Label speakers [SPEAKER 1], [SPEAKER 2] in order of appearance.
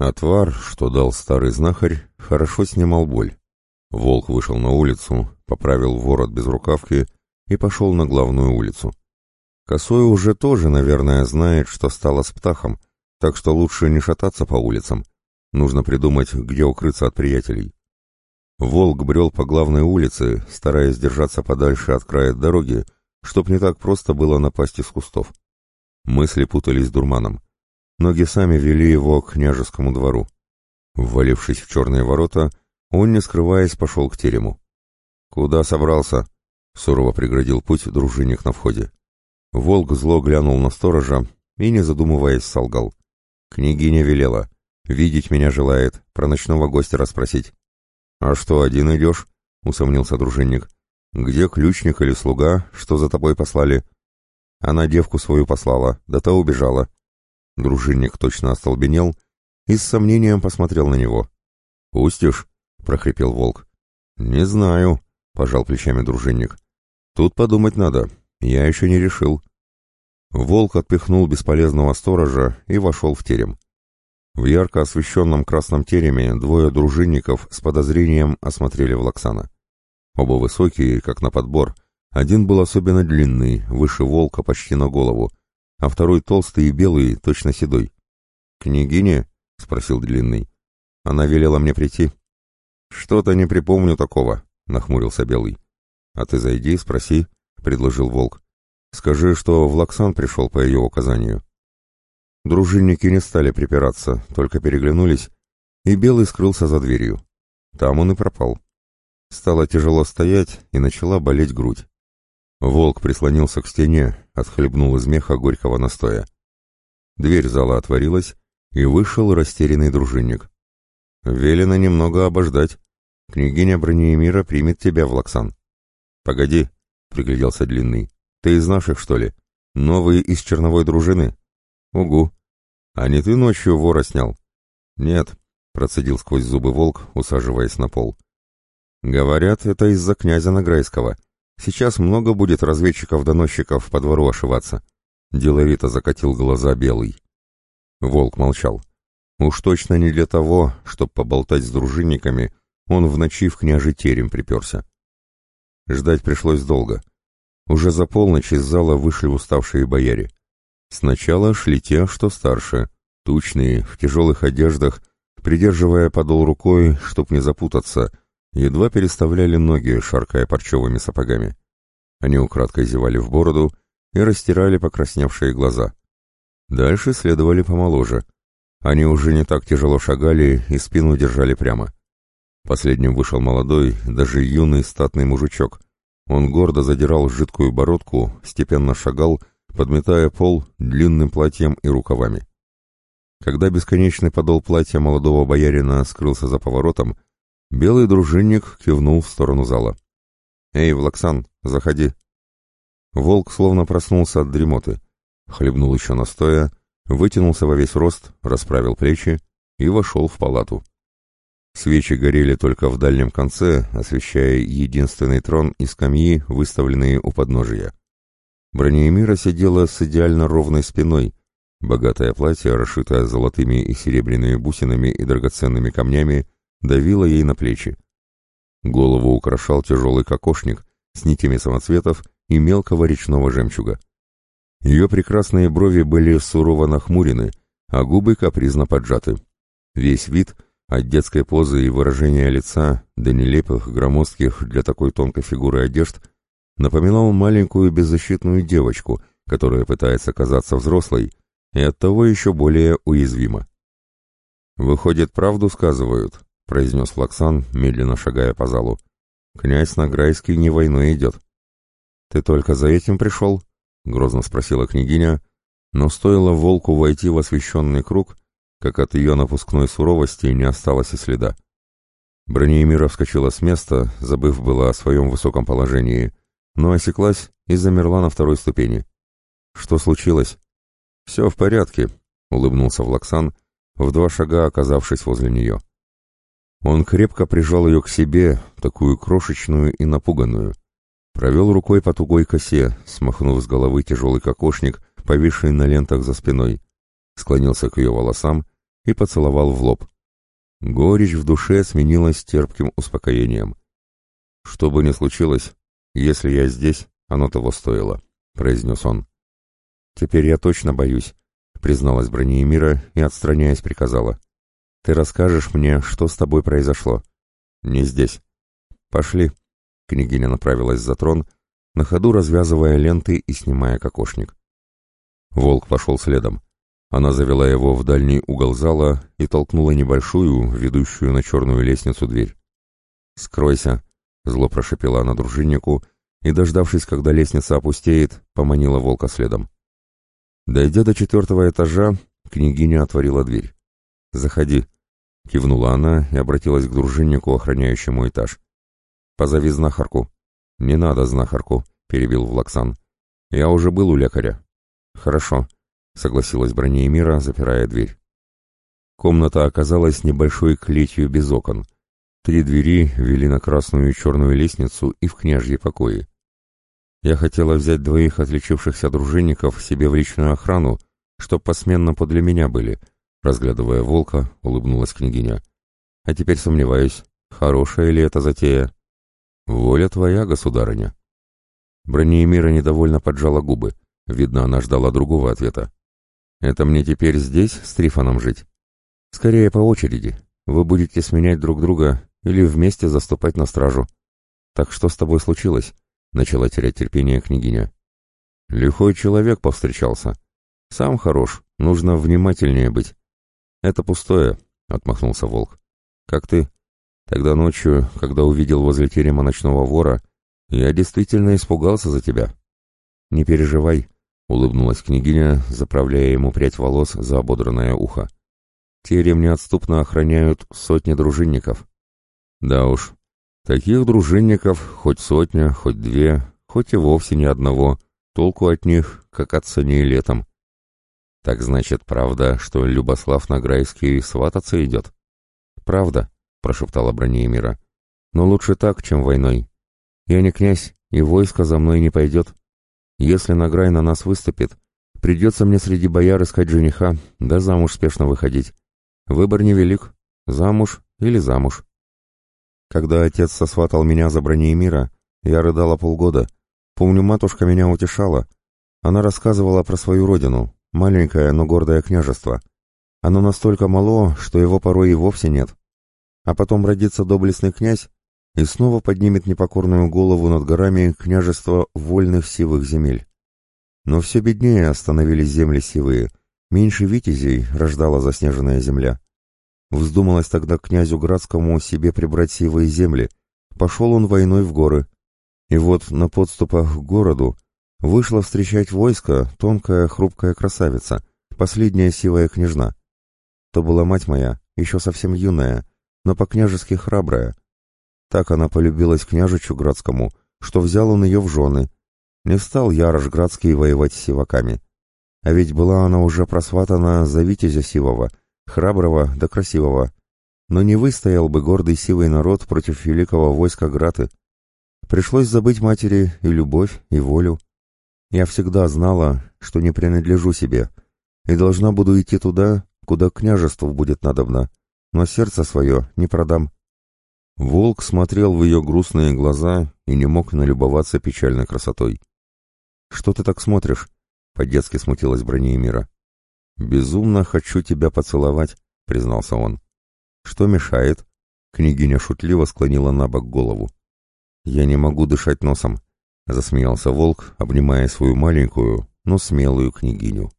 [SPEAKER 1] Отвар, что дал старый знахарь, хорошо снимал боль. Волк вышел на улицу, поправил ворот без рукавки и пошел на главную улицу. Косой уже тоже, наверное, знает, что стало с птахом, так что лучше не шататься по улицам. Нужно придумать, где укрыться от приятелей. Волк брел по главной улице, стараясь держаться подальше от края дороги, чтоб не так просто было напасть из кустов. Мысли путались дурманом. Ноги сами вели его к княжескому двору. Ввалившись в черные ворота, он, не скрываясь, пошел к терему. «Куда собрался?» — сурово преградил путь дружинник на входе. Волк зло глянул на сторожа и, не задумываясь, солгал. «Княгиня велела. Видеть меня желает, про ночного гостя расспросить». «А что, один идешь?» — усомнился дружинник. «Где ключник или слуга, что за тобой послали?» Она девку свою послала, да та убежала. Дружинник точно остолбенел и с сомнением посмотрел на него. «Пустишь?» — прохрипел волк. «Не знаю», — пожал плечами дружинник. «Тут подумать надо. Я еще не решил». Волк отпихнул бесполезного сторожа и вошел в терем. В ярко освещенном красном тереме двое дружинников с подозрением осмотрели Влаксана. Оба высокие, как на подбор. Один был особенно длинный, выше волка почти на голову, а второй толстый и белый, точно седой. «Княгиня?» — спросил Длинный. «Она велела мне прийти». «Что-то не припомню такого», — нахмурился Белый. «А ты зайди, спроси», — предложил Волк. «Скажи, что Влаксан пришел по ее указанию». Дружинники не стали припираться, только переглянулись, и Белый скрылся за дверью. Там он и пропал. Стало тяжело стоять, и начала болеть грудь. Волк прислонился к стене, отхлебнул из меха горького настоя. Дверь зала отворилась, и вышел растерянный дружинник. «Велено немного обождать. Княгиня Бронеемира примет тебя в Лаксан». «Погоди», — пригляделся Длинный. «Ты из наших, что ли? Новый из черновой дружины?» «Угу. А не ты ночью вора снял?» «Нет», — процедил сквозь зубы волк, усаживаясь на пол. «Говорят, это из-за князя Награйского. Сейчас много будет разведчиков-доносчиков по двору ошиваться. Деловито закатил глаза белый. Волк молчал. Уж точно не для того, чтобы поболтать с дружинниками, он в ночи в княжий терем приперся. Ждать пришлось долго. Уже за полночь из зала вышли уставшие бояре. Сначала шли те, что старше, тучные, в тяжелых одеждах, придерживая подол рукой, чтоб не запутаться, едва переставляли ноги, шаркая парчевыми сапогами. Они украдкой зевали в бороду и растирали покрасневшие глаза. Дальше следовали помоложе. Они уже не так тяжело шагали и спину держали прямо. Последним вышел молодой, даже юный статный мужичок. Он гордо задирал жидкую бородку, степенно шагал, подметая пол длинным платьем и рукавами. Когда бесконечный подол платья молодого боярина скрылся за поворотом, Белый дружинник кивнул в сторону зала. «Эй, Влаксан, заходи!» Волк словно проснулся от дремоты, хлебнул еще настоя, вытянулся во весь рост, расправил плечи и вошел в палату. Свечи горели только в дальнем конце, освещая единственный трон и скамьи, выставленные у подножия. Бронеемира сидела с идеально ровной спиной, богатое платье, расшитое золотыми и серебряными бусинами и драгоценными камнями, давила ей на плечи. Голову украшал тяжелый кокошник с нитями самоцветов и мелкого речного жемчуга. Ее прекрасные брови были сурово нахмурены, а губы капризно поджаты. Весь вид, от детской позы и выражения лица до нелепых, громоздких для такой тонкой фигуры одежд, напоминал маленькую беззащитную девочку, которая пытается казаться взрослой и оттого еще более уязвима. «Выходит, правду сказывают», произнес Флаксан, медленно шагая по залу. «Князь Награйский не войной идет». «Ты только за этим пришел?» — грозно спросила княгиня, но стоило волку войти в освещенный круг, как от ее напускной суровости не осталось и следа. Бронеемира вскочила с места, забыв было о своем высоком положении, но осеклась и замерла на второй ступени. «Что случилось?» «Все в порядке», — улыбнулся Влаксан, в два шага оказавшись возле нее. Он крепко прижал ее к себе, такую крошечную и напуганную. Провел рукой по тугой косе, смахнув с головы тяжелый кокошник, повисший на лентах за спиной. Склонился к ее волосам и поцеловал в лоб. Горечь в душе сменилась терпким успокоением. «Что бы ни случилось, если я здесь, оно того стоило», — произнес он. «Теперь я точно боюсь», — призналась Бронеемира и, отстраняясь, приказала. «Ты расскажешь мне, что с тобой произошло?» «Не здесь». «Пошли». Княгиня направилась за трон, на ходу развязывая ленты и снимая кокошник. Волк пошел следом. Она завела его в дальний угол зала и толкнула небольшую, ведущую на черную лестницу дверь. «Скройся!» — зло прошипела она дружиннику и, дождавшись, когда лестница опустеет, поманила волка следом. Дойдя до четвертого этажа, княгиня отворила дверь. «Заходи», — кивнула она и обратилась к дружиннику, охраняющему этаж. «Позови знахарку». «Не надо знахарку», — перебил Влаксан. «Я уже был у лекаря». «Хорошо», — согласилась Бронеемира, запирая дверь. Комната оказалась небольшой клетью без окон. Три двери вели на красную и черную лестницу и в княжьи покои. Я хотела взять двоих отличившихся дружинников себе в личную охрану, чтоб посменно подле меня были. Разглядывая волка, улыбнулась княгиня. А теперь сомневаюсь, хорошая ли это затея. Воля твоя, государыня. Бронеемира недовольно поджала губы. Видно, она ждала другого ответа. Это мне теперь здесь с Трифоном жить? Скорее по очереди. Вы будете сменять друг друга или вместе заступать на стражу. Так что с тобой случилось? Начала терять терпение княгиня. Лихой человек повстречался. Сам хорош, нужно внимательнее быть. Это пустое, отмахнулся волк. Как ты? Тогда ночью, когда увидел возле терема ночного вора, я действительно испугался за тебя. Не переживай, улыбнулась княгиня, заправляя ему прядь волос за ободранное ухо. Терем неотступно охраняют сотни дружинников. Да уж, Таких дружинников хоть сотня, хоть две, хоть и вовсе ни одного, толку от них, как от саней летом. Так значит, правда, что Любослав Награйский свататься идет? Правда, прошептала Бронеемира. Но лучше так, чем войной. Я не князь, и войско за мной не пойдет. Если Награй на нас выступит, придется мне среди бояр искать жениха, да замуж спешно выходить. Выбор невелик, замуж или замуж. Когда отец сосватал меня за мира, я рыдала полгода. Помню, матушка меня утешала. Она рассказывала про свою родину, маленькое, но гордое княжество. Оно настолько мало, что его порой и вовсе нет. А потом родится доблестный князь и снова поднимет непокорную голову над горами княжества вольных сивых земель. Но все беднее становились земли сивые, меньше витязей рождала заснеженная земля. Вздумалось тогда князю Градскому себе прибрать сивые земли. Пошел он войной в горы. И вот на подступах к городу вышла встречать войско тонкая хрупкая красавица, последняя сивая княжна. То была мать моя, еще совсем юная, но по-княжески храбрая. Так она полюбилась княжичу Градскому, что взял он ее в жены. Не стал Ярош Градский воевать с сиваками. А ведь была она уже просватана за Витязя Сивова, храброго да красивого, но не выстоял бы гордый сивый народ против великого войска Граты. Пришлось забыть матери и любовь, и волю. Я всегда знала, что не принадлежу себе, и должна буду идти туда, куда княжеству будет надобно, но сердце свое не продам. Волк смотрел в ее грустные глаза и не мог налюбоваться печальной красотой. «Что ты так смотришь?» — по-детски смутилась Бронеемира. «Безумно хочу тебя поцеловать», — признался он. «Что мешает?» — княгиня шутливо склонила на бок голову. «Я не могу дышать носом», — засмеялся волк, обнимая свою маленькую, но смелую княгиню.